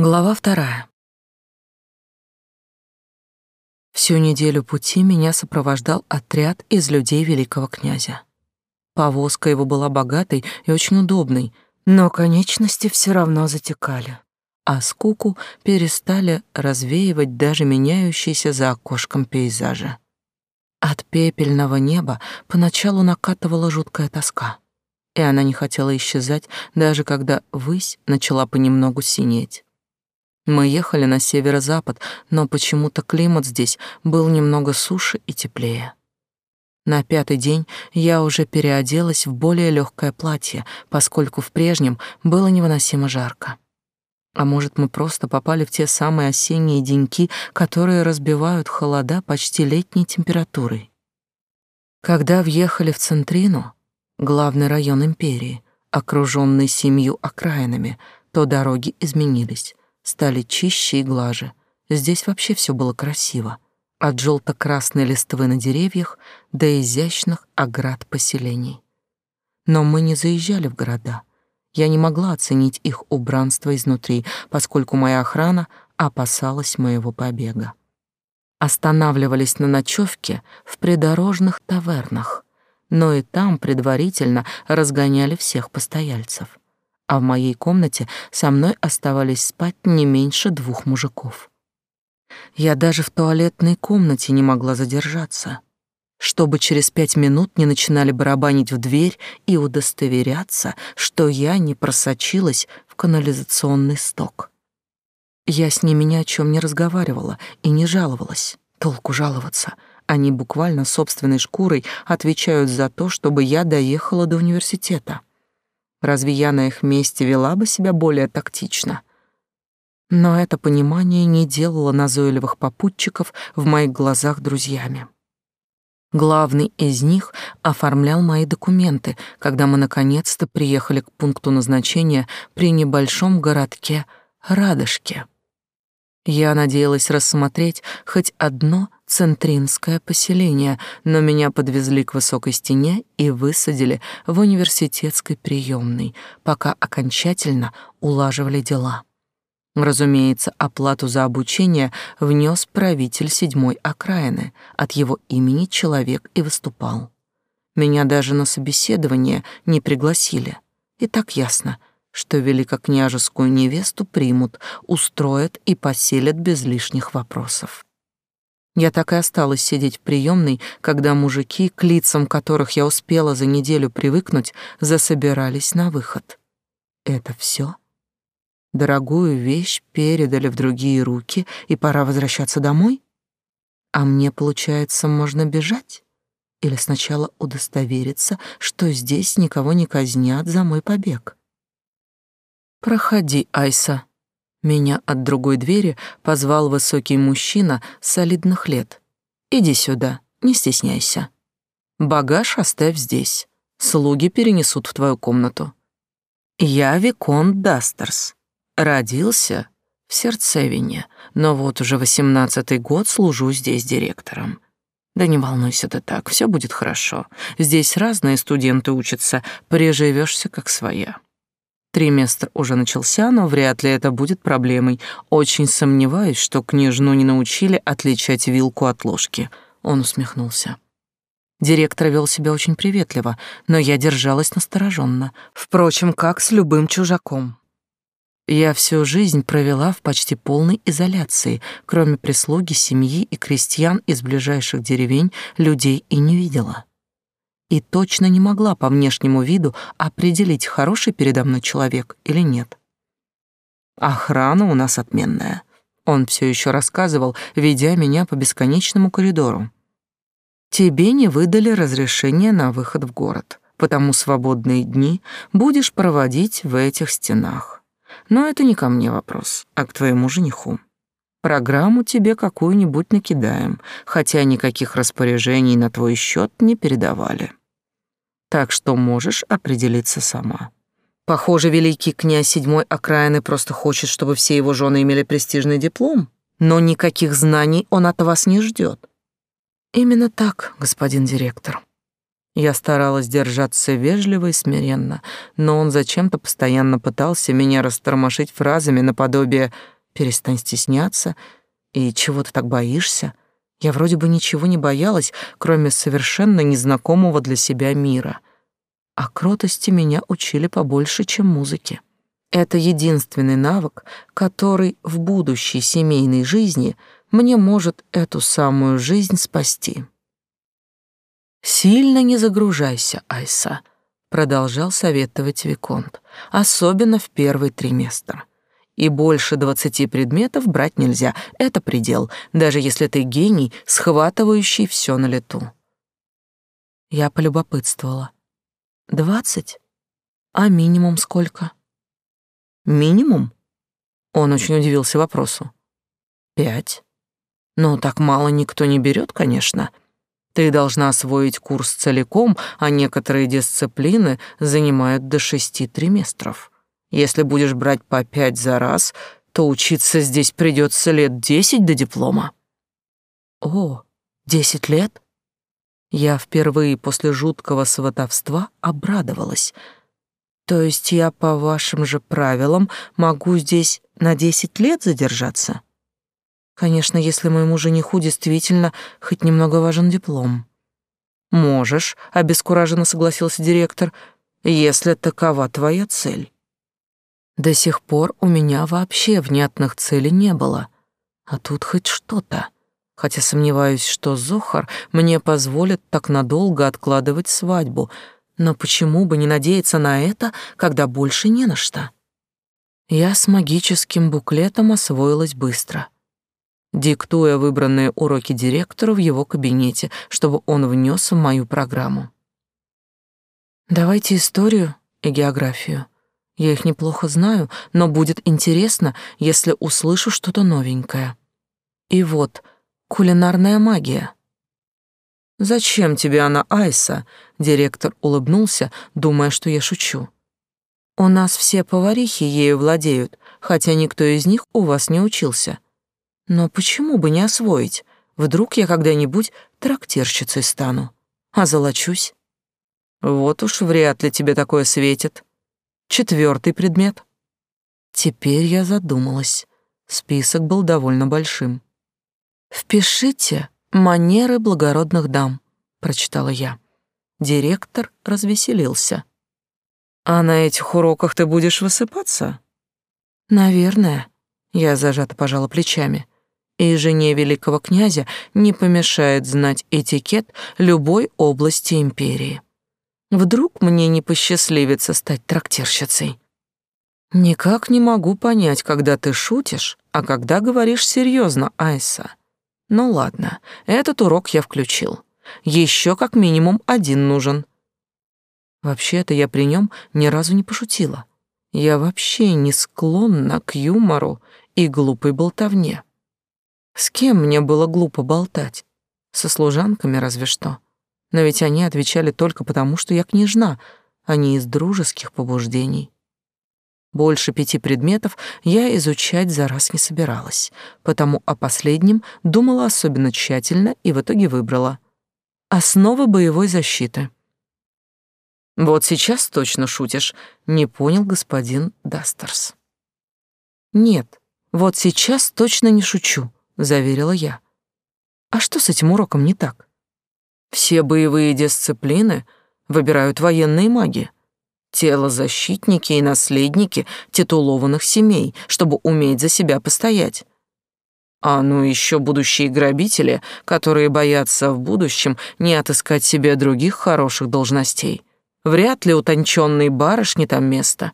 Глава вторая. Всю неделю пути меня сопровождал отряд из людей великого князя. Повозка его была богатой и очень удобной, но конечности все равно затекали, а скуку перестали развеивать даже меняющиеся за окошком пейзажи. От пепельного неба поначалу накатывала жуткая тоска, и она не хотела исчезать, даже когда высь начала понемногу синеть. Мы ехали на северо-запад, но почему-то климат здесь был немного суше и теплее. На пятый день я уже переоделась в более легкое платье, поскольку в прежнем было невыносимо жарко. А может, мы просто попали в те самые осенние деньки, которые разбивают холода почти летней температурой. Когда въехали в Центрину, главный район империи, окруженный семью окраинами, то дороги изменились стали чище и глаже. Здесь вообще все было красиво, от желто-красной листвы на деревьях до изящных оград поселений. Но мы не заезжали в города. Я не могла оценить их убранство изнутри, поскольку моя охрана опасалась моего побега. Останавливались на ночевке в придорожных тавернах, но и там предварительно разгоняли всех постояльцев а в моей комнате со мной оставались спать не меньше двух мужиков. Я даже в туалетной комнате не могла задержаться, чтобы через пять минут не начинали барабанить в дверь и удостоверяться, что я не просочилась в канализационный сток. Я с ними ни о чем не разговаривала и не жаловалась. Толку жаловаться. Они буквально собственной шкурой отвечают за то, чтобы я доехала до университета. Разве я на их месте вела бы себя более тактично? Но это понимание не делало назойливых попутчиков в моих глазах друзьями. Главный из них оформлял мои документы, когда мы наконец-то приехали к пункту назначения при небольшом городке Радошке. Я надеялась рассмотреть хоть одно центринское поселение, но меня подвезли к высокой стене и высадили в университетской приемной, пока окончательно улаживали дела. Разумеется, оплату за обучение внес правитель седьмой окраины, от его имени человек и выступал. Меня даже на собеседование не пригласили. И так ясно, что великокняжескую невесту примут, устроят и поселят без лишних вопросов. Я так и осталась сидеть в приемной, когда мужики, к лицам которых я успела за неделю привыкнуть, засобирались на выход. Это все? Дорогую вещь передали в другие руки, и пора возвращаться домой? А мне, получается, можно бежать? Или сначала удостовериться, что здесь никого не казнят за мой побег? «Проходи, Айса». Меня от другой двери позвал высокий мужчина солидных лет. «Иди сюда, не стесняйся. Багаж оставь здесь. Слуги перенесут в твою комнату». «Я Виконт Дастерс. Родился в Сердцевине, но вот уже восемнадцатый год служу здесь директором. Да не волнуйся ты так, все будет хорошо. Здесь разные студенты учатся, приживешься как своя». Триместр уже начался, но вряд ли это будет проблемой. Очень сомневаюсь, что княжну не научили отличать вилку от ложки. Он усмехнулся. Директор вел себя очень приветливо, но я держалась настороженно. Впрочем, как с любым чужаком. Я всю жизнь провела в почти полной изоляции, кроме прислуги, семьи и крестьян из ближайших деревень людей и не видела и точно не могла по внешнему виду определить, хороший передо мной человек или нет. Охрана у нас отменная. Он все еще рассказывал, ведя меня по бесконечному коридору. Тебе не выдали разрешение на выход в город, потому свободные дни будешь проводить в этих стенах. Но это не ко мне вопрос, а к твоему жениху. Программу тебе какую-нибудь накидаем, хотя никаких распоряжений на твой счет не передавали так что можешь определиться сама. Похоже, великий князь седьмой окраины просто хочет, чтобы все его жены имели престижный диплом, но никаких знаний он от вас не ждет. Именно так, господин директор. Я старалась держаться вежливо и смиренно, но он зачем-то постоянно пытался меня растормошить фразами наподобие «перестань стесняться» и «чего ты так боишься?». Я вроде бы ничего не боялась, кроме совершенно незнакомого для себя мира. А кротости меня учили побольше, чем музыки. Это единственный навык, который в будущей семейной жизни мне может эту самую жизнь спасти. Сильно не загружайся, Айса, продолжал советовать виконт, особенно в первый триместр. И больше двадцати предметов брать нельзя. Это предел, даже если ты гений, схватывающий все на лету. Я полюбопытствовала. Двадцать? А минимум сколько? Минимум? Он очень удивился вопросу. Пять. Ну, так мало никто не берет, конечно. Ты должна освоить курс целиком, а некоторые дисциплины занимают до шести триместров. Если будешь брать по пять за раз, то учиться здесь придется лет десять до диплома. О, десять лет? Я впервые после жуткого сватовства обрадовалась. То есть я по вашим же правилам могу здесь на десять лет задержаться? Конечно, если моему жениху действительно хоть немного важен диплом. Можешь, обескураженно согласился директор, если такова твоя цель. До сих пор у меня вообще внятных целей не было. А тут хоть что-то. Хотя сомневаюсь, что Зохар мне позволит так надолго откладывать свадьбу. Но почему бы не надеяться на это, когда больше не на что? Я с магическим буклетом освоилась быстро — диктуя выбранные уроки директору в его кабинете, чтобы он внес в мою программу. Давайте историю и географию. Я их неплохо знаю, но будет интересно, если услышу что-то новенькое. И вот, кулинарная магия. Зачем тебе она, Айса? Директор улыбнулся, думая, что я шучу. У нас все поварихи ею владеют, хотя никто из них у вас не учился. Но почему бы не освоить? Вдруг я когда-нибудь трактирщицей стану, а золочусь? Вот уж вряд ли тебе такое светит. Четвертый предмет. Теперь я задумалась. Список был довольно большим. «Впишите манеры благородных дам», — прочитала я. Директор развеселился. «А на этих уроках ты будешь высыпаться?» «Наверное», — я зажато пожала плечами и жене великого князя не помешает знать этикет любой области империи. Вдруг мне не посчастливится стать трактирщицей. Никак не могу понять, когда ты шутишь, а когда говоришь серьезно, Айса. Ну ладно, этот урок я включил. Еще как минимум один нужен. Вообще-то я при нем ни разу не пошутила. Я вообще не склонна к юмору и глупой болтовне. С кем мне было глупо болтать? Со служанками разве что. Но ведь они отвечали только потому, что я княжна, а не из дружеских побуждений. Больше пяти предметов я изучать за раз не собиралась, потому о последнем думала особенно тщательно и в итоге выбрала. Основы боевой защиты. Вот сейчас точно шутишь, не понял господин Дастерс. Нет, вот сейчас точно не шучу заверила я. А что с этим уроком не так? Все боевые дисциплины выбирают военные маги. Телозащитники и наследники титулованных семей, чтобы уметь за себя постоять. А ну еще будущие грабители, которые боятся в будущем не отыскать себе других хороших должностей. Вряд ли утонченной барышне там место.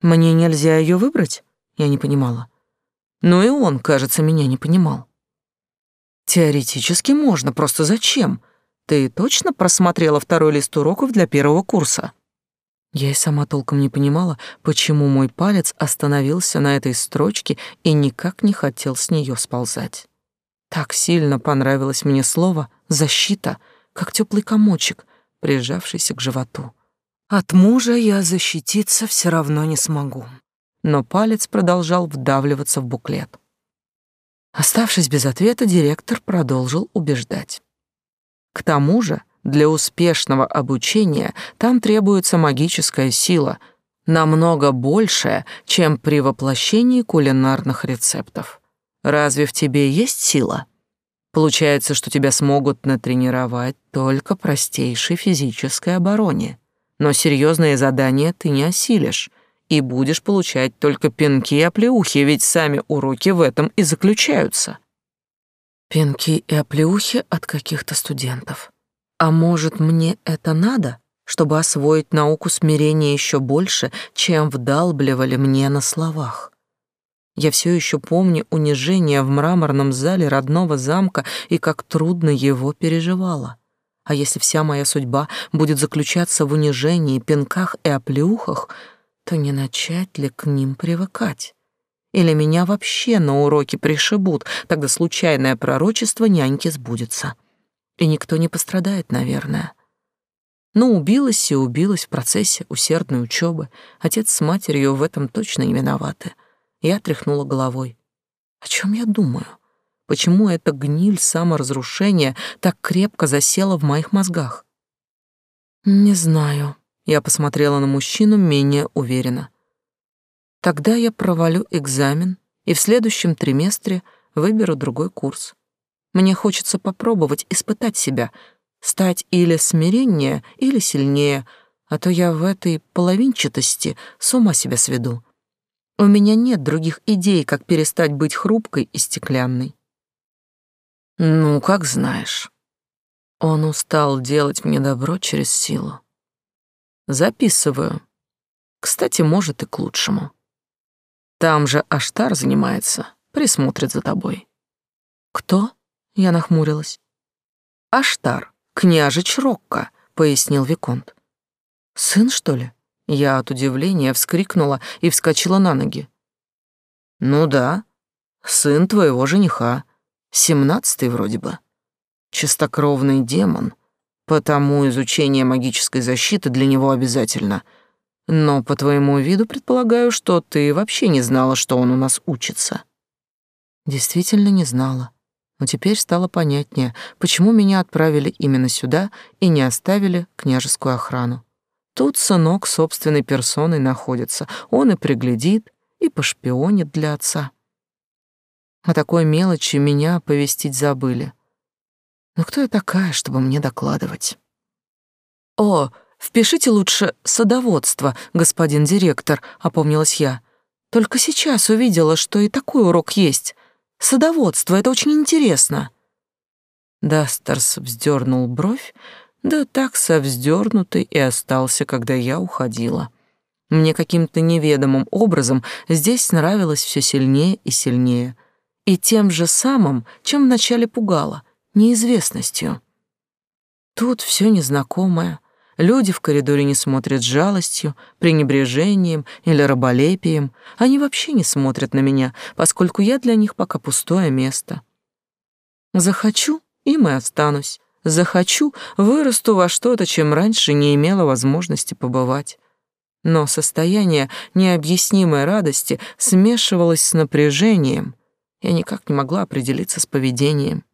Мне нельзя ее выбрать? Я не понимала. Но и он, кажется, меня не понимал. Теоретически можно, просто зачем? Ты точно просмотрела второй лист уроков для первого курса? Я и сама толком не понимала, почему мой палец остановился на этой строчке и никак не хотел с нее сползать. Так сильно понравилось мне слово «защита», как теплый комочек, прижавшийся к животу. От мужа я защититься все равно не смогу но палец продолжал вдавливаться в буклет. Оставшись без ответа, директор продолжил убеждать. К тому же Для успешного обучения там требуется магическая сила, намного большая, чем при воплощении кулинарных рецептов. Разве в тебе есть сила? Получается, что тебя смогут натренировать только простейшей физической обороне. Но серьезные задания ты не осилишь и будешь получать только пинки и оплеухи, ведь сами уроки в этом и заключаются. Пинки и оплеухи от каких-то студентов. А может, мне это надо, чтобы освоить науку смирения еще больше, чем вдалбливали мне на словах? Я все еще помню унижение в мраморном зале родного замка и как трудно его переживала. А если вся моя судьба будет заключаться в унижении, пинках и оплеухах, то не начать ли к ним привыкать? Или меня вообще на уроки пришибут, тогда случайное пророчество няньки сбудется и никто не пострадает, наверное. Ну, убилась и убилась в процессе усердной учебы. Отец с матерью в этом точно не виноваты. Я тряхнула головой. О чем я думаю? Почему эта гниль саморазрушения так крепко засела в моих мозгах? Не знаю. Я посмотрела на мужчину менее уверенно. Тогда я провалю экзамен и в следующем триместре выберу другой курс. Мне хочется попробовать испытать себя, стать или смиреннее, или сильнее, а то я в этой половинчатости с ума себя сведу. У меня нет других идей, как перестать быть хрупкой и стеклянной. Ну, как знаешь. Он устал делать мне добро через силу. Записываю. Кстати, может и к лучшему. Там же Аштар занимается, присмотрит за тобой. Кто? Я нахмурилась. «Аштар, княжич Рокко», — пояснил Виконт. «Сын, что ли?» Я от удивления вскрикнула и вскочила на ноги. «Ну да, сын твоего жениха, семнадцатый вроде бы. Чистокровный демон, потому изучение магической защиты для него обязательно. Но по твоему виду предполагаю, что ты вообще не знала, что он у нас учится». Действительно не знала но теперь стало понятнее, почему меня отправили именно сюда и не оставили княжескую охрану. Тут сынок собственной персоной находится, он и приглядит, и пошпионит для отца. О такой мелочи меня оповестить забыли. Но кто я такая, чтобы мне докладывать? «О, впишите лучше садоводство, господин директор», — опомнилась я. «Только сейчас увидела, что и такой урок есть. Садоводство — это очень интересно». Дастерс вздернул бровь, да так со вздернутой и остался, когда я уходила. Мне каким-то неведомым образом здесь нравилось все сильнее и сильнее, и тем же самым, чем вначале пугало, неизвестностью. Тут все незнакомое, Люди в коридоре не смотрят с жалостью, пренебрежением или раболепием. Они вообще не смотрят на меня, поскольку я для них пока пустое место. Захочу, и останусь. Захочу, вырасту во что-то, чем раньше не имела возможности побывать. Но состояние необъяснимой радости смешивалось с напряжением. Я никак не могла определиться с поведением.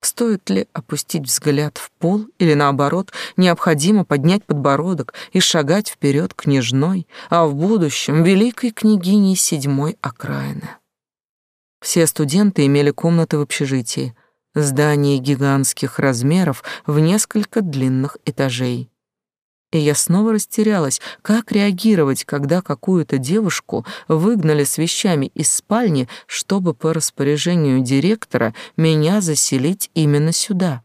Стоит ли опустить взгляд в пол или, наоборот, необходимо поднять подбородок и шагать вперед княжной, а в будущем великой княгиней седьмой окраины? Все студенты имели комнаты в общежитии, здание гигантских размеров в несколько длинных этажей. И я снова растерялась, как реагировать, когда какую-то девушку выгнали с вещами из спальни, чтобы по распоряжению директора меня заселить именно сюда.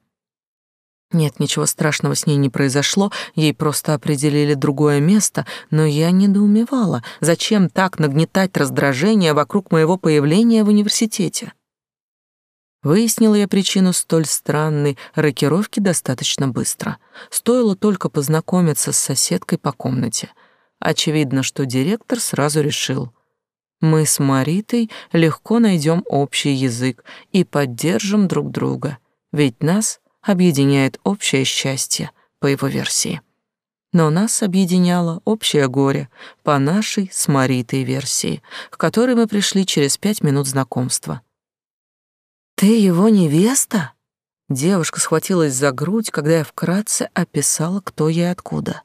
Нет, ничего страшного с ней не произошло, ей просто определили другое место, но я недоумевала, зачем так нагнетать раздражение вокруг моего появления в университете. Выяснила я причину столь странной рокировки достаточно быстро. Стоило только познакомиться с соседкой по комнате. Очевидно, что директор сразу решил. Мы с Маритой легко найдем общий язык и поддержим друг друга, ведь нас объединяет общее счастье, по его версии. Но нас объединяло общее горе по нашей с Маритой версии, к которой мы пришли через пять минут знакомства — «Ты его невеста?» Девушка схватилась за грудь, когда я вкратце описала, кто я и откуда.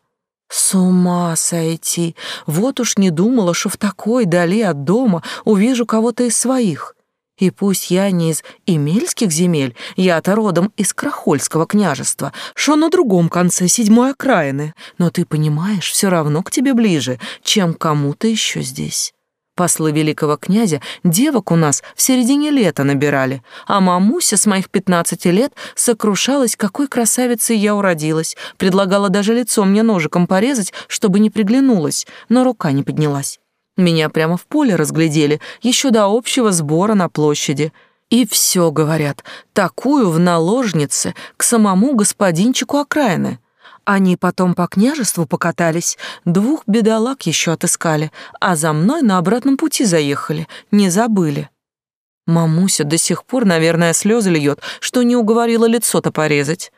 С ума сойти! Вот уж не думала, что в такой дали от дома увижу кого-то из своих. И пусть я не из Эмельских земель, я-то родом из Крахольского княжества, что на другом конце седьмой окраины, но ты понимаешь, все равно к тебе ближе, чем кому-то еще здесь. Послы великого князя девок у нас в середине лета набирали, а мамуся с моих пятнадцати лет сокрушалась, какой красавицей я уродилась, предлагала даже лицо мне ножиком порезать, чтобы не приглянулась, но рука не поднялась. Меня прямо в поле разглядели, еще до общего сбора на площади. И все, говорят, такую в наложнице к самому господинчику окраины. Они потом по княжеству покатались, двух бедолаг еще отыскали, а за мной на обратном пути заехали, не забыли. Мамуся до сих пор, наверное, слезы льет, что не уговорила лицо-то порезать.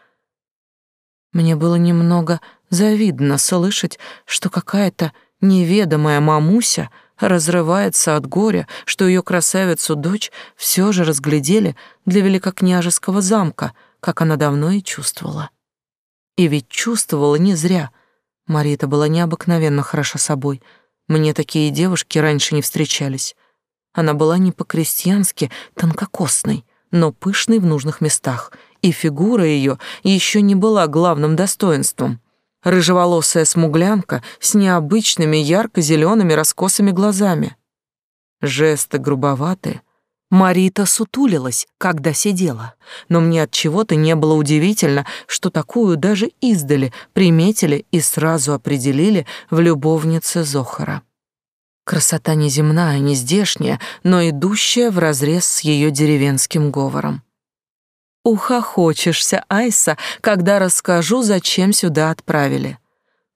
Мне было немного завидно слышать, что какая-то неведомая мамуся разрывается от горя, что ее красавицу-дочь все же разглядели для великокняжеского замка, как она давно и чувствовала. И ведь чувствовала не зря. Марита была необыкновенно хороша собой. Мне такие девушки раньше не встречались. Она была не по-крестьянски тонкокосной, но пышной в нужных местах, и фигура ее еще не была главным достоинством. Рыжеволосая смуглянка с необычными ярко-зелеными раскосыми глазами. Жесты грубоватые, Марита сутулилась, когда сидела, но мне от чего-то не было удивительно, что такую даже издали приметили и сразу определили в любовнице Зохара. Красота не земная, не здешняя, но идущая вразрез с ее деревенским говором. Ухохочешься, Айса, когда расскажу, зачем сюда отправили.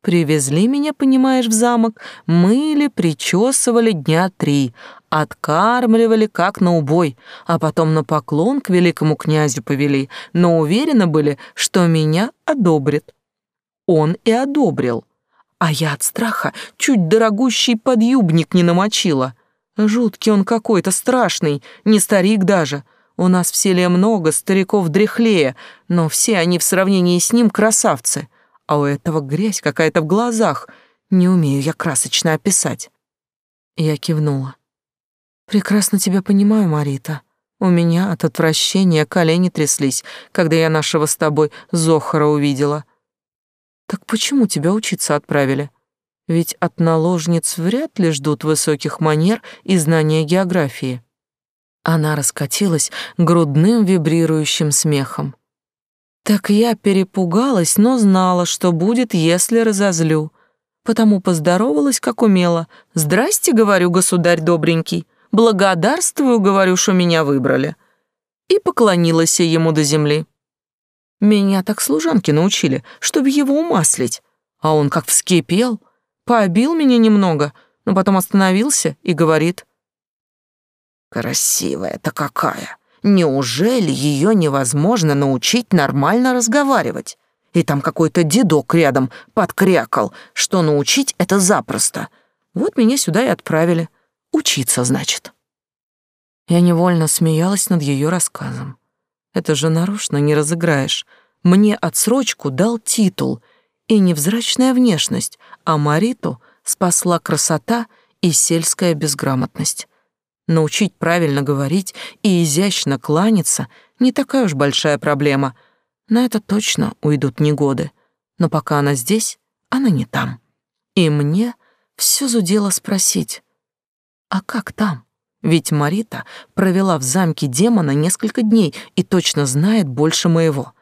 Привезли меня, понимаешь, в замок, мыли, причесывали дня три, откармливали как на убой, а потом на поклон к великому князю повели, но уверены были, что меня одобрит. Он и одобрил. А я от страха чуть дорогущий подъюбник не намочила. Жуткий он какой-то, страшный, не старик даже. У нас в селе много стариков дряхлее, но все они в сравнении с ним красавцы а у этого грязь какая-то в глазах. Не умею я красочно описать. Я кивнула. Прекрасно тебя понимаю, Марита. У меня от отвращения колени тряслись, когда я нашего с тобой Зохара увидела. Так почему тебя учиться отправили? Ведь от наложниц вряд ли ждут высоких манер и знания географии. Она раскатилась грудным вибрирующим смехом. Так я перепугалась, но знала, что будет, если разозлю. Потому поздоровалась, как умела. «Здрасте», — говорю, государь добренький. «Благодарствую», — говорю, что меня выбрали. И поклонилась ему до земли. Меня так служанки научили, чтобы его умаслить. А он как вскипел, побил меня немного, но потом остановился и говорит. «Красивая-то какая!» Неужели ее невозможно научить нормально разговаривать? И там какой-то дедок рядом подкрякал, что научить это запросто. Вот меня сюда и отправили. Учиться, значит. Я невольно смеялась над ее рассказом. Это же нарочно не разыграешь. Мне отсрочку дал титул и невзрачная внешность, а Мариту спасла красота и сельская безграмотность. Научить правильно говорить и изящно кланяться не такая уж большая проблема. На это точно уйдут не годы. Но пока она здесь, она не там. И мне все зудело спросить, а как там? Ведь Марита провела в замке демона несколько дней и точно знает больше моего.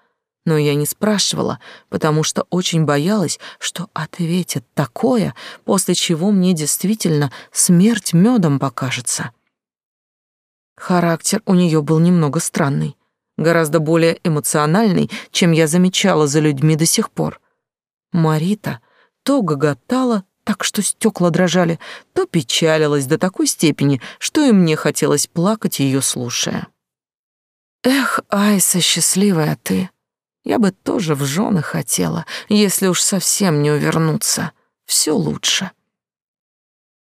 Но я не спрашивала, потому что очень боялась, что ответит такое, после чего мне действительно смерть медом покажется. Характер у нее был немного странный, гораздо более эмоциональный, чем я замечала за людьми до сих пор. Марита то гоготала, так что стекла дрожали, то печалилась до такой степени, что и мне хотелось плакать ее слушая. Эх, Айса, счастливая ты. Я бы тоже в жены хотела, если уж совсем не увернуться. Все лучше.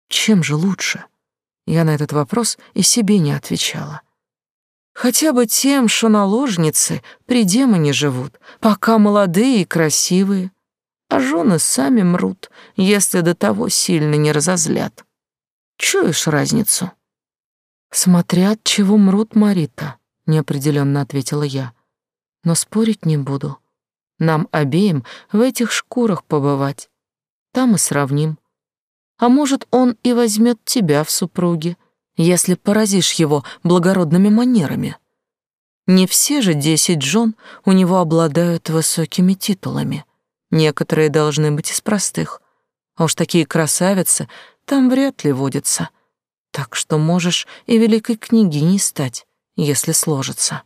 Чем же лучше? Я на этот вопрос и себе не отвечала. Хотя бы тем, что наложницы при демоне живут, пока молодые и красивые, а жены сами мрут, если до того сильно не разозлят. Чуешь разницу? Смотря от чего мрут, Марита, неопределенно ответила я. Но спорить не буду. Нам обеим в этих шкурах побывать. Там и сравним. А может, он и возьмет тебя в супруги, если поразишь его благородными манерами. Не все же десять жен у него обладают высокими титулами. Некоторые должны быть из простых. А уж такие красавицы там вряд ли водятся. Так что можешь и великой княгиней стать, если сложится.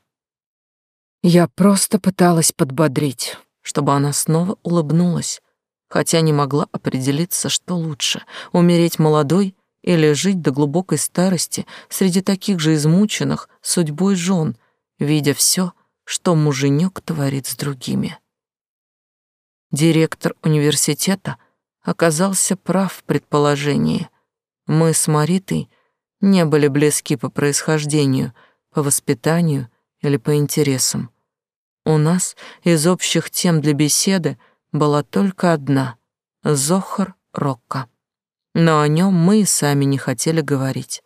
Я просто пыталась подбодрить, чтобы она снова улыбнулась, хотя не могла определиться, что лучше — умереть молодой или жить до глубокой старости среди таких же измученных судьбой жен, видя все, что муженек творит с другими. Директор университета оказался прав в предположении. Мы с Маритой не были близки по происхождению, по воспитанию или по интересам. У нас из общих тем для беседы была только одна — Зохар Рокко но о нем мы и сами не хотели говорить.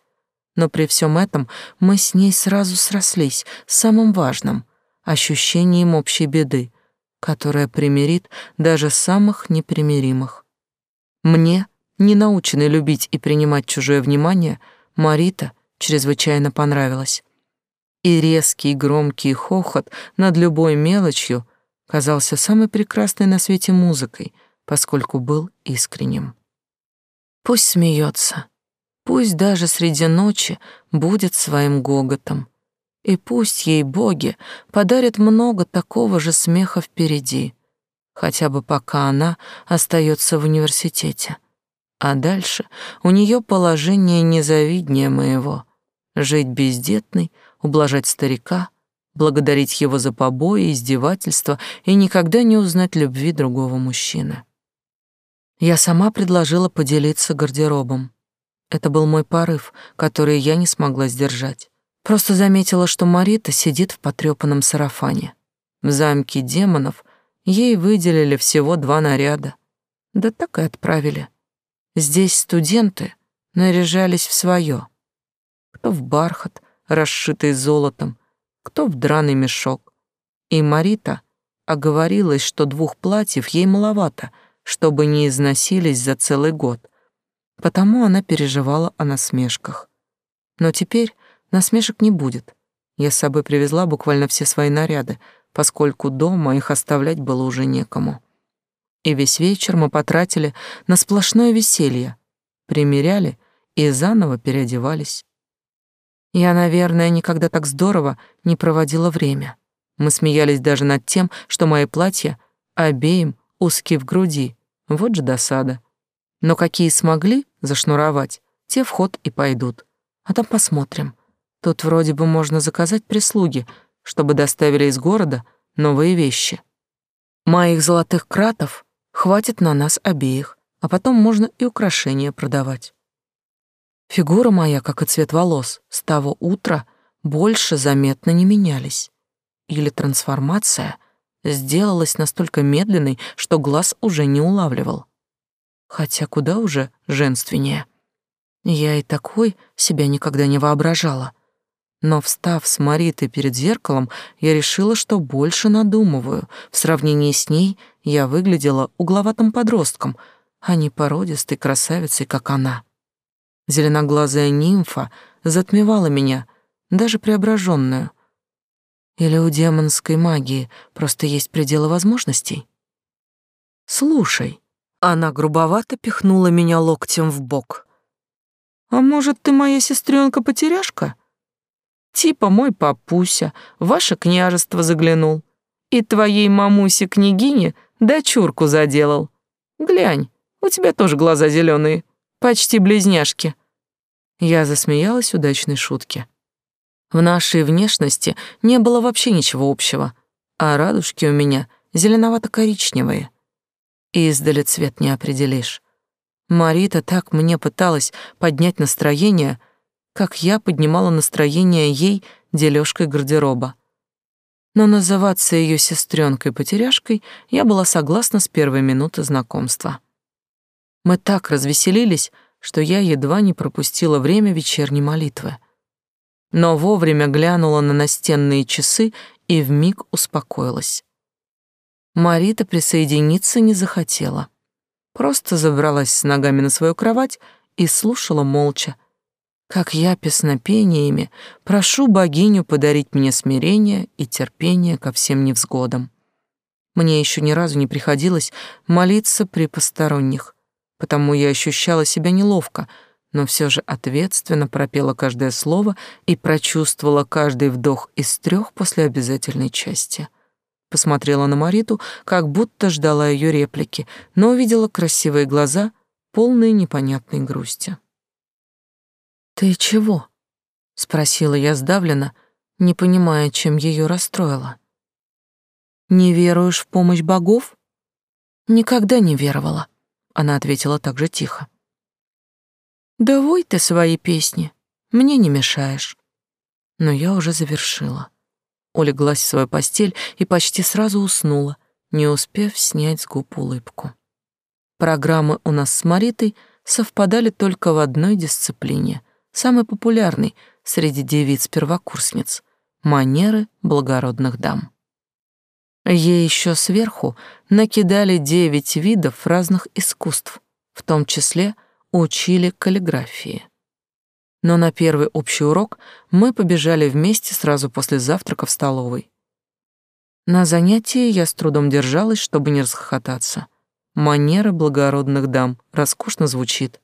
Но при всем этом мы с ней сразу срослись с самым важным — ощущением общей беды, которая примирит даже самых непримиримых. Мне, не наученной любить и принимать чужое внимание, Марита чрезвычайно понравилась. И резкий громкий хохот над любой мелочью казался самой прекрасной на свете музыкой, поскольку был искренним. Пусть смеется, пусть даже среди ночи будет своим гоготом. И пусть ей боги подарят много такого же смеха впереди, хотя бы пока она остается в университете. А дальше у нее положение незавиднее моего. Жить бездетной, ублажать старика, благодарить его за побои издевательства и никогда не узнать любви другого мужчины. Я сама предложила поделиться гардеробом. Это был мой порыв, который я не смогла сдержать. Просто заметила, что Марита сидит в потрёпанном сарафане. В замке демонов ей выделили всего два наряда. Да так и отправили. Здесь студенты наряжались в своё. Кто в бархат, расшитый золотом, кто в драный мешок. И Марита оговорилась, что двух платьев ей маловато — чтобы не износились за целый год. Потому она переживала о насмешках. Но теперь насмешек не будет. Я с собой привезла буквально все свои наряды, поскольку дома их оставлять было уже некому. И весь вечер мы потратили на сплошное веселье, примеряли и заново переодевались. Я, наверное, никогда так здорово не проводила время. Мы смеялись даже над тем, что мои платья обеим узкие в груди. Вот же досада. Но какие смогли зашнуровать, те в ход и пойдут. А там посмотрим. Тут вроде бы можно заказать прислуги, чтобы доставили из города новые вещи. Моих золотых кратов хватит на нас обеих, а потом можно и украшения продавать. Фигура моя, как и цвет волос, с того утра больше заметно не менялись. Или трансформация сделалась настолько медленной, что глаз уже не улавливал. Хотя куда уже женственнее. Я и такой себя никогда не воображала. Но встав с Маритой перед зеркалом, я решила, что больше надумываю. В сравнении с ней я выглядела угловатым подростком, а не породистой красавицей, как она. Зеленоглазая нимфа затмевала меня, даже преображенную — или у демонской магии просто есть пределы возможностей? Слушай, она грубовато пихнула меня локтем в бок. А может, ты моя сестренка-потеряшка? Типа мой папуся, ваше княжество заглянул. И твоей мамусе-княгине дочурку заделал. Глянь, у тебя тоже глаза зеленые, почти близняшки. Я засмеялась удачной шутке. В нашей внешности не было вообще ничего общего, а радужки у меня зеленовато-коричневые. Издали цвет не определишь. Марита так мне пыталась поднять настроение, как я поднимала настроение ей дележкой гардероба. Но называться ее сестренкой-потеряшкой я была согласна с первой минуты знакомства. Мы так развеселились, что я едва не пропустила время вечерней молитвы. Но вовремя глянула на настенные часы и вмиг успокоилась. Марита присоединиться не захотела. Просто забралась с ногами на свою кровать и слушала молча, как я песнопениями прошу богиню подарить мне смирение и терпение ко всем невзгодам. Мне еще ни разу не приходилось молиться при посторонних, потому я ощущала себя неловко, но все же ответственно пропела каждое слово и прочувствовала каждый вдох из трех после обязательной части. Посмотрела на Мариту, как будто ждала ее реплики, но увидела красивые глаза, полные непонятной грусти. «Ты чего?» — спросила я сдавленно, не понимая, чем ее расстроила. «Не веруешь в помощь богов?» «Никогда не веровала», — она ответила так же тихо. «Да вой ты свои песни, мне не мешаешь». Но я уже завершила. Улеглась в свою постель и почти сразу уснула, не успев снять с губ улыбку. Программы у нас с Маритой совпадали только в одной дисциплине — самый популярный среди девиц-первокурсниц — манеры благородных дам. Ей еще сверху накидали девять видов разных искусств, в том числе учили каллиграфии. Но на первый общий урок мы побежали вместе сразу после завтрака в столовой. На занятии я с трудом держалась, чтобы не расхохотаться. Манера благородных дам роскошно звучит,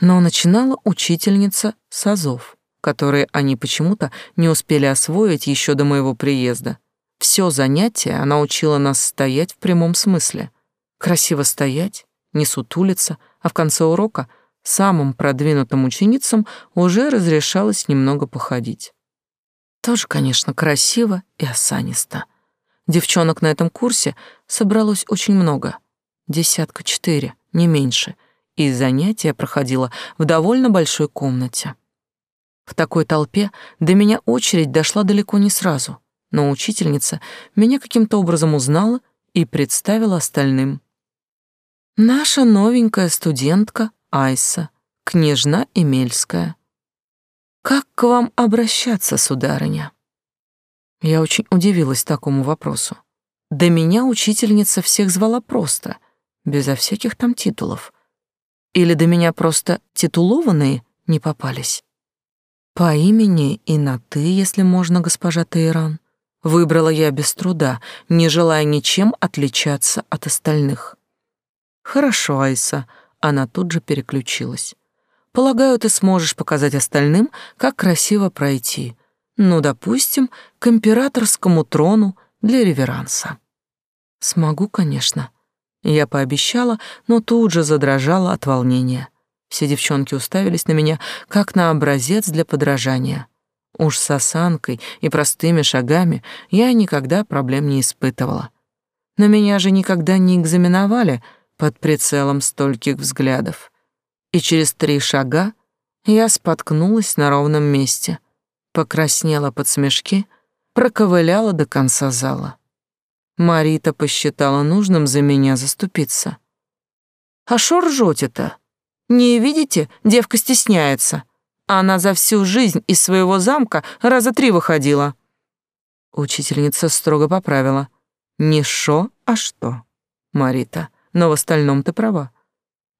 но начинала учительница с азов, которые они почему-то не успели освоить еще до моего приезда. Все занятие она учила нас стоять в прямом смысле. Красиво стоять, не сутулиться, а в конце урока самым продвинутым ученицам уже разрешалось немного походить. Тоже, конечно, красиво и осанисто. Девчонок на этом курсе собралось очень много. Десятка четыре, не меньше — и занятие проходило в довольно большой комнате. В такой толпе до меня очередь дошла далеко не сразу, но учительница меня каким-то образом узнала и представила остальным. Наша новенькая студентка Айса, княжна Эмельская. Как к вам обращаться, сударыня? Я очень удивилась такому вопросу. До меня учительница всех звала просто, безо всяких там титулов. Или до меня просто титулованные не попались? По имени и на «ты», если можно, госпожа Тейран. Выбрала я без труда, не желая ничем отличаться от остальных. Хорошо, Айса, она тут же переключилась. Полагаю, ты сможешь показать остальным, как красиво пройти. Ну, допустим, к императорскому трону для реверанса. Смогу, конечно. Я пообещала, но тут же задрожала от волнения. Все девчонки уставились на меня, как на образец для подражания. Уж с осанкой и простыми шагами я никогда проблем не испытывала. Но меня же никогда не экзаменовали под прицелом стольких взглядов. И через три шага я споткнулась на ровном месте, покраснела под смешки, проковыляла до конца зала. Марита посчитала нужным за меня заступиться. «А шо ржете-то? Не видите, девка стесняется. Она за всю жизнь из своего замка раза три выходила». Учительница строго поправила. «Не шо, а что, Марита, но в остальном ты права.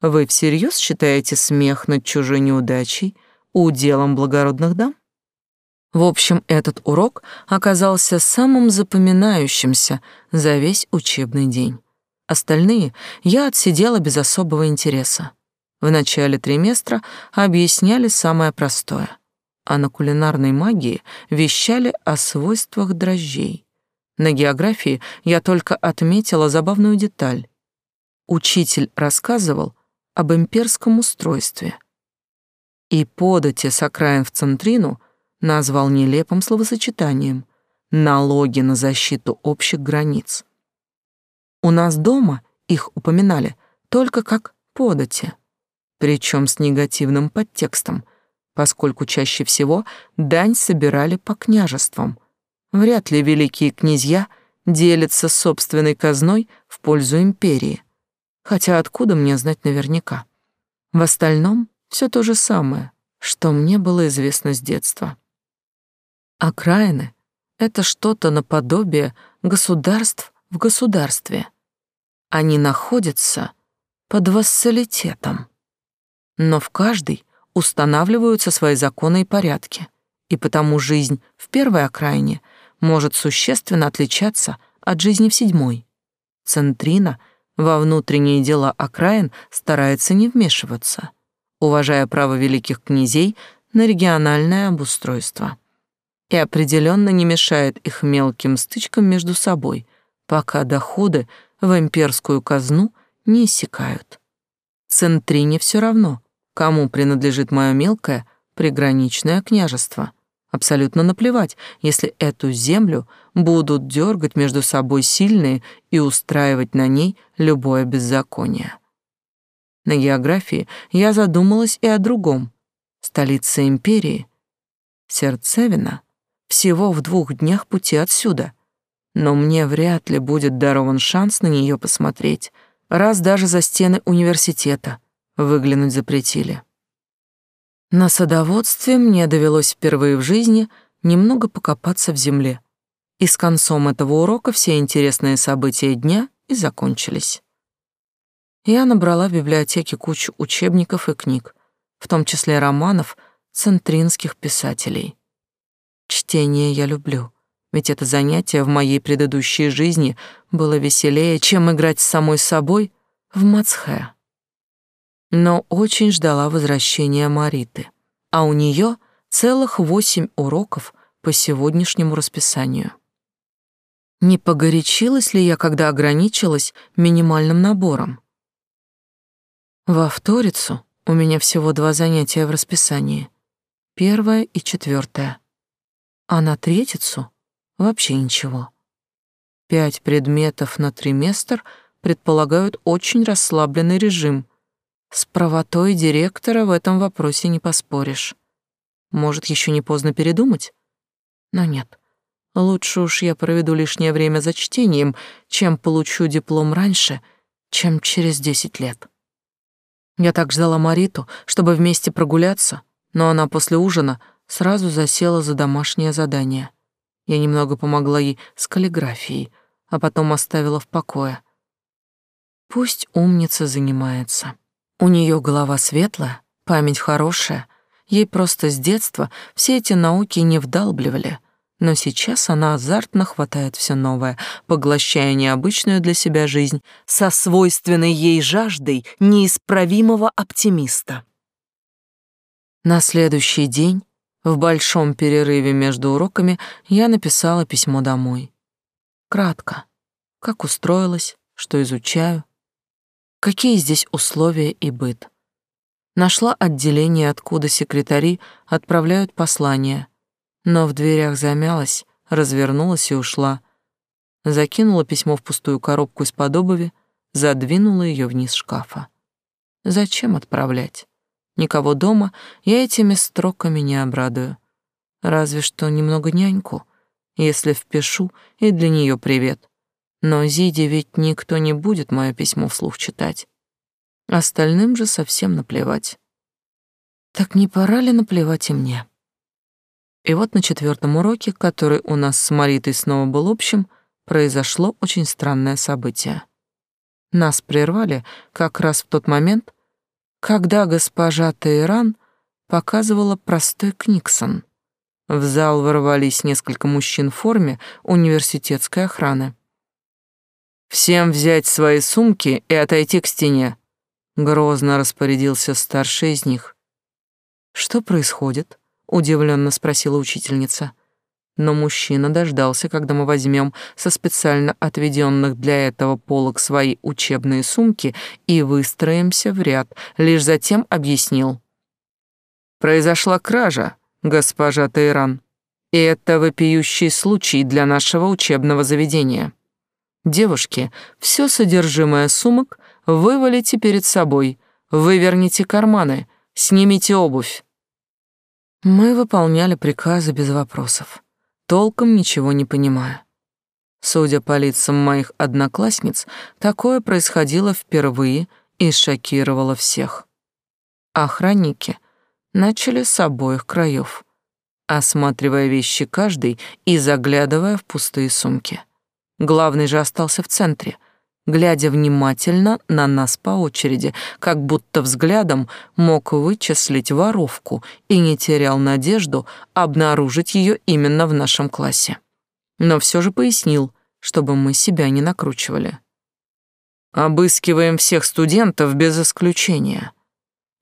Вы всерьез считаете смех над чужой неудачей уделом благородных дам?» В общем, этот урок оказался самым запоминающимся за весь учебный день. Остальные я отсидела без особого интереса. В начале триместра объясняли самое простое, а на кулинарной магии вещали о свойствах дрожжей. На географии я только отметила забавную деталь. Учитель рассказывал об имперском устройстве. И подати с окраин в Центрину — назвал нелепым словосочетанием «налоги на защиту общих границ». У нас дома их упоминали только как подати, причем с негативным подтекстом, поскольку чаще всего дань собирали по княжествам. Вряд ли великие князья делятся собственной казной в пользу империи. Хотя откуда мне знать наверняка? В остальном все то же самое, что мне было известно с детства. Окраины — это что-то наподобие государств в государстве. Они находятся под вассалитетом. Но в каждой устанавливаются свои законы и порядки, и потому жизнь в первой окраине может существенно отличаться от жизни в седьмой. Центрина во внутренние дела окраин старается не вмешиваться, уважая право великих князей на региональное обустройство. И определенно не мешает их мелким стычкам между собой, пока доходы в имперскую казну не иссякают. Центрине все равно, кому принадлежит мое мелкое приграничное княжество. Абсолютно наплевать, если эту землю будут дергать между собой сильные и устраивать на ней любое беззаконие. На географии я задумалась и о другом. Столица империи — Сердцевина, всего в двух днях пути отсюда. Но мне вряд ли будет дарован шанс на нее посмотреть, раз даже за стены университета выглянуть запретили. На садоводстве мне довелось впервые в жизни немного покопаться в земле. И с концом этого урока все интересные события дня и закончились. Я набрала в библиотеке кучу учебников и книг, в том числе романов центринских писателей. Чтение я люблю, ведь это занятие в моей предыдущей жизни было веселее, чем играть с самой собой в Мацхэ но очень ждала возвращения Мариты, а у нее целых восемь уроков по сегодняшнему расписанию. Не погорячилась ли я, когда ограничилась минимальным набором? Во вторицу у меня всего два занятия в расписании. Первое и четвертое. А на третицу вообще ничего. Пять предметов на триместр предполагают очень расслабленный режим, с правотой директора в этом вопросе не поспоришь. Может, еще не поздно передумать? Но нет. Лучше уж я проведу лишнее время за чтением, чем получу диплом раньше, чем через десять лет. Я так ждала Мариту, чтобы вместе прогуляться, но она после ужина сразу засела за домашнее задание. Я немного помогла ей с каллиграфией, а потом оставила в покое. Пусть умница занимается. У нее голова светлая, память хорошая. Ей просто с детства все эти науки не вдалбливали. Но сейчас она азартно хватает все новое, поглощая необычную для себя жизнь со свойственной ей жаждой неисправимого оптимиста. На следующий день, в большом перерыве между уроками, я написала письмо домой. Кратко. Как устроилась, что изучаю, Какие здесь условия и быт? Нашла отделение, откуда секретари отправляют послания, но в дверях замялась, развернулась и ушла. Закинула письмо в пустую коробку из-под обуви, задвинула ее вниз шкафа. Зачем отправлять? Никого дома я этими строками не обрадую. Разве что немного няньку, если впишу и для нее привет. Но Зиде ведь никто не будет мое письмо вслух читать. Остальным же совсем наплевать. Так не пора ли наплевать и мне? И вот на четвертом уроке, который у нас с Маритой снова был общим, произошло очень странное событие. Нас прервали как раз в тот момент, когда госпожа Тейран показывала простой книксон. В зал ворвались несколько мужчин в форме университетской охраны. Всем взять свои сумки и отойти к стене. Грозно распорядился старший из них. Что происходит? удивленно спросила учительница. Но мужчина дождался, когда мы возьмем со специально отведенных для этого полок свои учебные сумки и выстроимся в ряд, лишь затем объяснил. Произошла кража, госпожа Тайран, и это вопиющий случай для нашего учебного заведения. Девушки, все содержимое сумок вывалите перед собой, выверните карманы, снимите обувь. Мы выполняли приказы без вопросов, толком ничего не понимая. Судя по лицам моих одноклассниц, такое происходило впервые и шокировало всех. Охранники начали с обоих краев, осматривая вещи каждый и заглядывая в пустые сумки. Главный же остался в центре, глядя внимательно на нас по очереди, как будто взглядом мог вычислить воровку и не терял надежду обнаружить ее именно в нашем классе. Но все же пояснил, чтобы мы себя не накручивали. Обыскиваем всех студентов без исключения.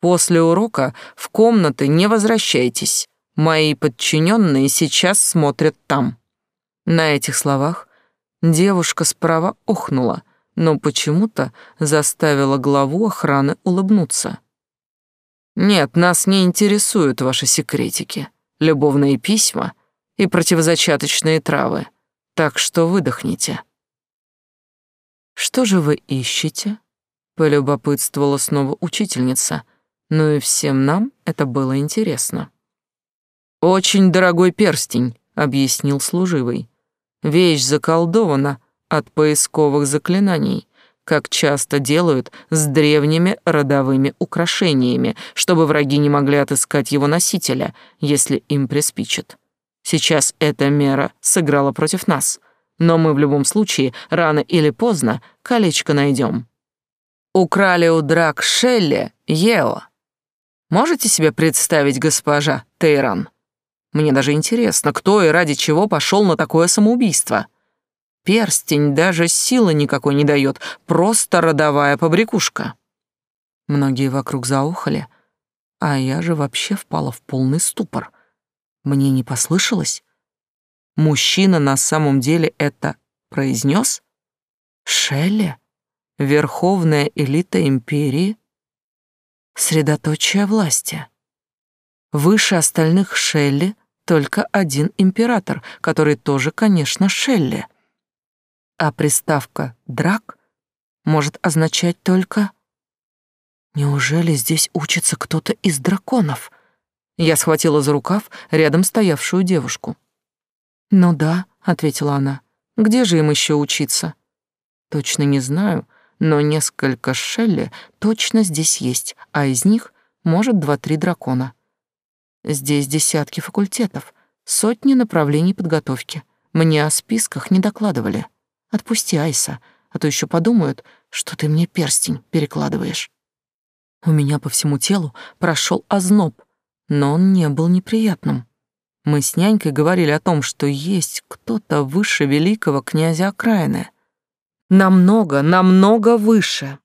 После урока в комнаты не возвращайтесь. Мои подчиненные сейчас смотрят там. На этих словах девушка справа охнула, но почему-то заставила главу охраны улыбнуться. Нет, нас не интересуют ваши секретики, любовные письма и противозачаточные травы. Так что выдохните. Что же вы ищете? полюбопытствовала снова учительница. Ну и всем нам это было интересно. Очень дорогой перстень, объяснил служивый. Вещь заколдована от поисковых заклинаний, как часто делают с древними родовыми украшениями, чтобы враги не могли отыскать его носителя, если им приспичит. Сейчас эта мера сыграла против нас, но мы в любом случае рано или поздно колечко найдем. Украли у драк Шелли Ео. Можете себе представить, госпожа Тейран? Мне даже интересно, кто и ради чего пошел на такое самоубийство. Перстень даже силы никакой не дает, просто родовая побрякушка. Многие вокруг заухали, а я же вообще впала в полный ступор. Мне не послышалось? Мужчина на самом деле это произнес? Шелли? Верховная элита империи? Средоточие власти. Выше остальных Шелли только один император, который тоже, конечно, Шелли. А приставка «драк» может означать только... Неужели здесь учится кто-то из драконов? Я схватила за рукав рядом стоявшую девушку. «Ну да», — ответила она. «Где же им еще учиться?» «Точно не знаю, но несколько Шелли точно здесь есть, а из них, может, два-три дракона. Здесь десятки факультетов, сотни направлений подготовки. Мне о списках не докладывали. Отпусти, Айса, а то еще подумают, что ты мне перстень перекладываешь». У меня по всему телу прошел озноб, но он не был неприятным. Мы с нянькой говорили о том, что есть кто-то выше великого князя окраины. Намного, намного выше.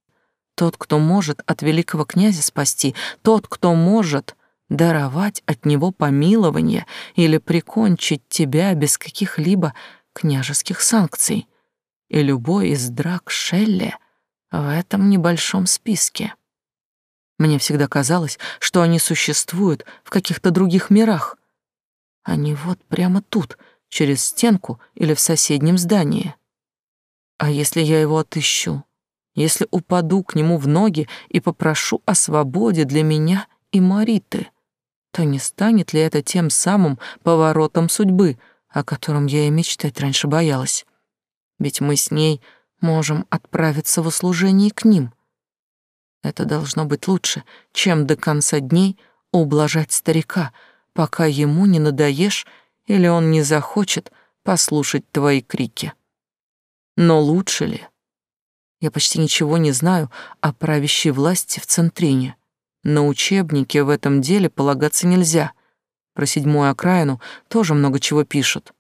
Тот, кто может от великого князя спасти, тот, кто может даровать от него помилование или прикончить тебя без каких-либо княжеских санкций. И любой из драк Шелли в этом небольшом списке. Мне всегда казалось, что они существуют в каких-то других мирах. Они вот прямо тут, через стенку или в соседнем здании. А если я его отыщу? Если упаду к нему в ноги и попрошу о свободе для меня и Мариты, то не станет ли это тем самым поворотом судьбы, о котором я и мечтать раньше боялась? Ведь мы с ней можем отправиться в услужение к ним — это должно быть лучше, чем до конца дней ублажать старика, пока ему не надоешь или он не захочет послушать твои крики. Но лучше ли? Я почти ничего не знаю о правящей власти в Центрине. На учебники в этом деле полагаться нельзя. Про седьмую окраину тоже много чего пишут.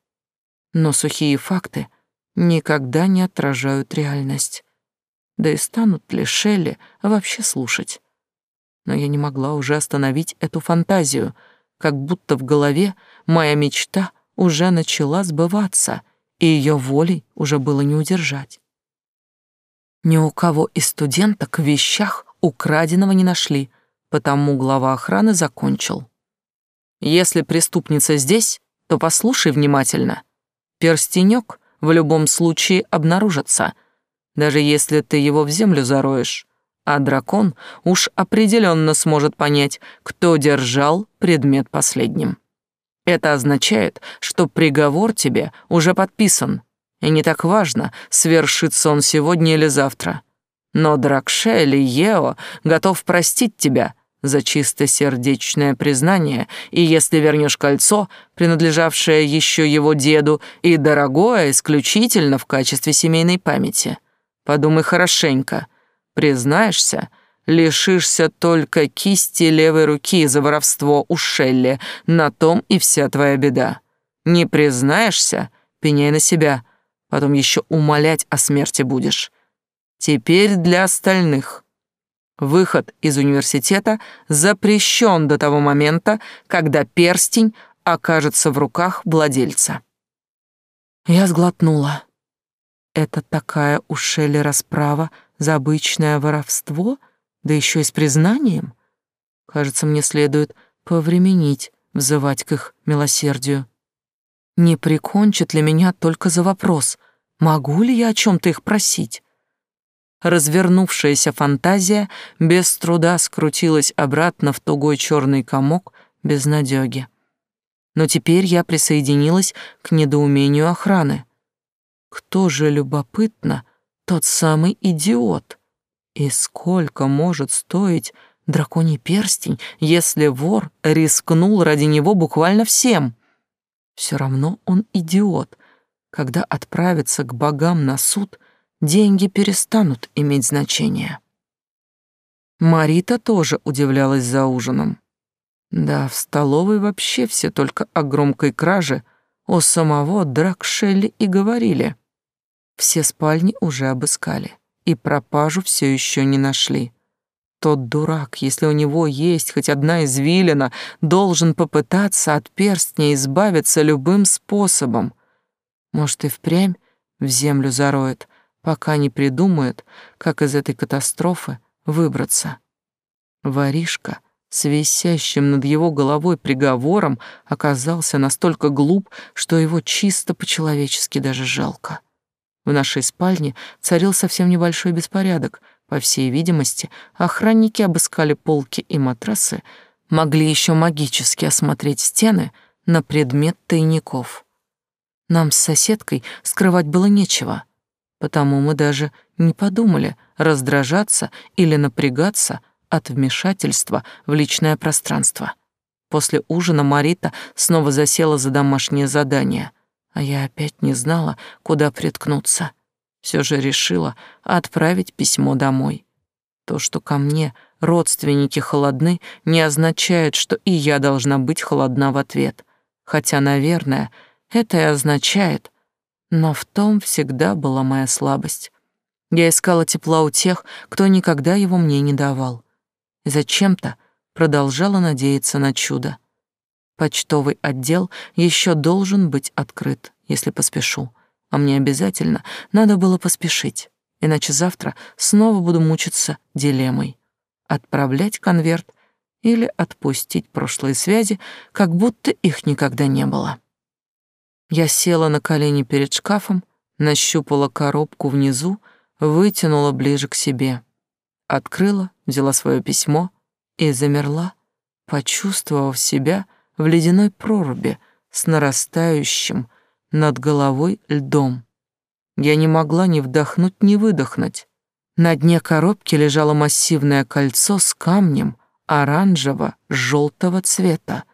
Но сухие факты никогда не отражают реальность. Да и станут ли Шелли вообще слушать? Но я не могла уже остановить эту фантазию, как будто в голове моя мечта уже начала сбываться, и ее волей уже было не удержать. Ни у кого из студенток в вещах украденного не нашли, потому глава охраны закончил. Если преступница здесь, то послушай внимательно. Перстенек в любом случае обнаружится — даже если ты его в землю зароешь, а дракон уж определенно сможет понять, кто держал предмет последним. Это означает, что приговор тебе уже подписан, и не так важно, свершится он сегодня или завтра. Но Дракше или Ео готов простить тебя за чистосердечное признание, и если вернешь кольцо, принадлежавшее еще его деду, и дорогое исключительно в качестве семейной памяти. Подумай хорошенько. Признаешься, лишишься только кисти левой руки за воровство у Шелли, на том и вся твоя беда. Не признаешься, пеняй на себя, потом еще умолять о смерти будешь. Теперь для остальных. Выход из университета запрещен до того момента, когда перстень окажется в руках владельца. Я сглотнула. Это такая у Шелли расправа за обычное воровство, да еще и с признанием? Кажется, мне следует повременить, взывать к их милосердию. Не прикончит ли меня только за вопрос, могу ли я о чем то их просить? Развернувшаяся фантазия без труда скрутилась обратно в тугой черный комок безнадёги. Но теперь я присоединилась к недоумению охраны. Кто же, любопытно, тот самый идиот? И сколько может стоить драконий перстень, если вор рискнул ради него буквально всем? Все равно он идиот. Когда отправится к богам на суд — деньги перестанут иметь значение. Марита тоже удивлялась за ужином. Да, в столовой вообще все только о громкой краже у самого Дракшелли и говорили. Все спальни уже обыскали, и пропажу все еще не нашли. Тот дурак, если у него есть хоть одна извилина, должен попытаться от перстня избавиться любым способом. Может, и впрямь в землю зароет, пока не придумают, как из этой катастрофы выбраться. Воришка с висящим над его головой приговором оказался настолько глуп, что его чисто по-человечески даже жалко. В нашей спальне царил совсем небольшой беспорядок. По всей видимости, охранники обыскали полки и матрасы, могли еще магически осмотреть стены на предмет тайников. Нам с соседкой скрывать было нечего — Потому мы даже не подумали раздражаться или напрягаться от вмешательства в личное пространство. После ужина Марита снова засела за домашнее задание, а я опять не знала, куда приткнуться. Все же решила отправить письмо домой. То, что ко мне родственники холодны, не означает, что и я должна быть холодна в ответ. Хотя, наверное, это и означает, но в том всегда была моя слабость. Я искала тепла у тех, кто никогда его мне не давал. Зачем-то продолжала надеяться на чудо. Почтовый отдел еще должен быть открыт, если поспешу. А мне обязательно надо было поспешить, иначе завтра снова буду мучиться дилеммой. Отправлять конверт или отпустить прошлые связи, как будто их никогда не было. Я села на колени перед шкафом, нащупала коробку внизу, вытянула ближе к себе. Открыла, взяла свое письмо и замерла, почувствовав себя в ледяной проруби с нарастающим над головой льдом. Я не могла ни вдохнуть, ни выдохнуть. На дне коробки лежало массивное кольцо с камнем оранжево-желтого цвета,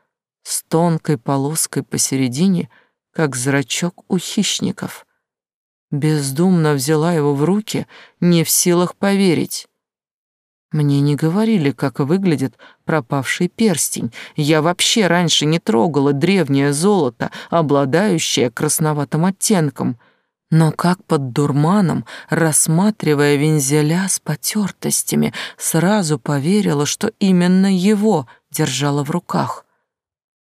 с тонкой полоской посередине — как зрачок у хищников. Бездумно взяла его в руки, не в силах поверить. Мне не говорили, как выглядит пропавший перстень. Я вообще раньше не трогала древнее золото, обладающее красноватым оттенком. Но как под дурманом, рассматривая вензеля с потертостями, сразу поверила, что именно его держала в руках.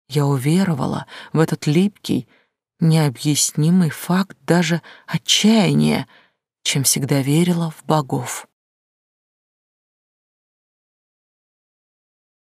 Я уверовала в этот липкий, необъяснимый факт даже отчаяния, чем всегда верила в богов.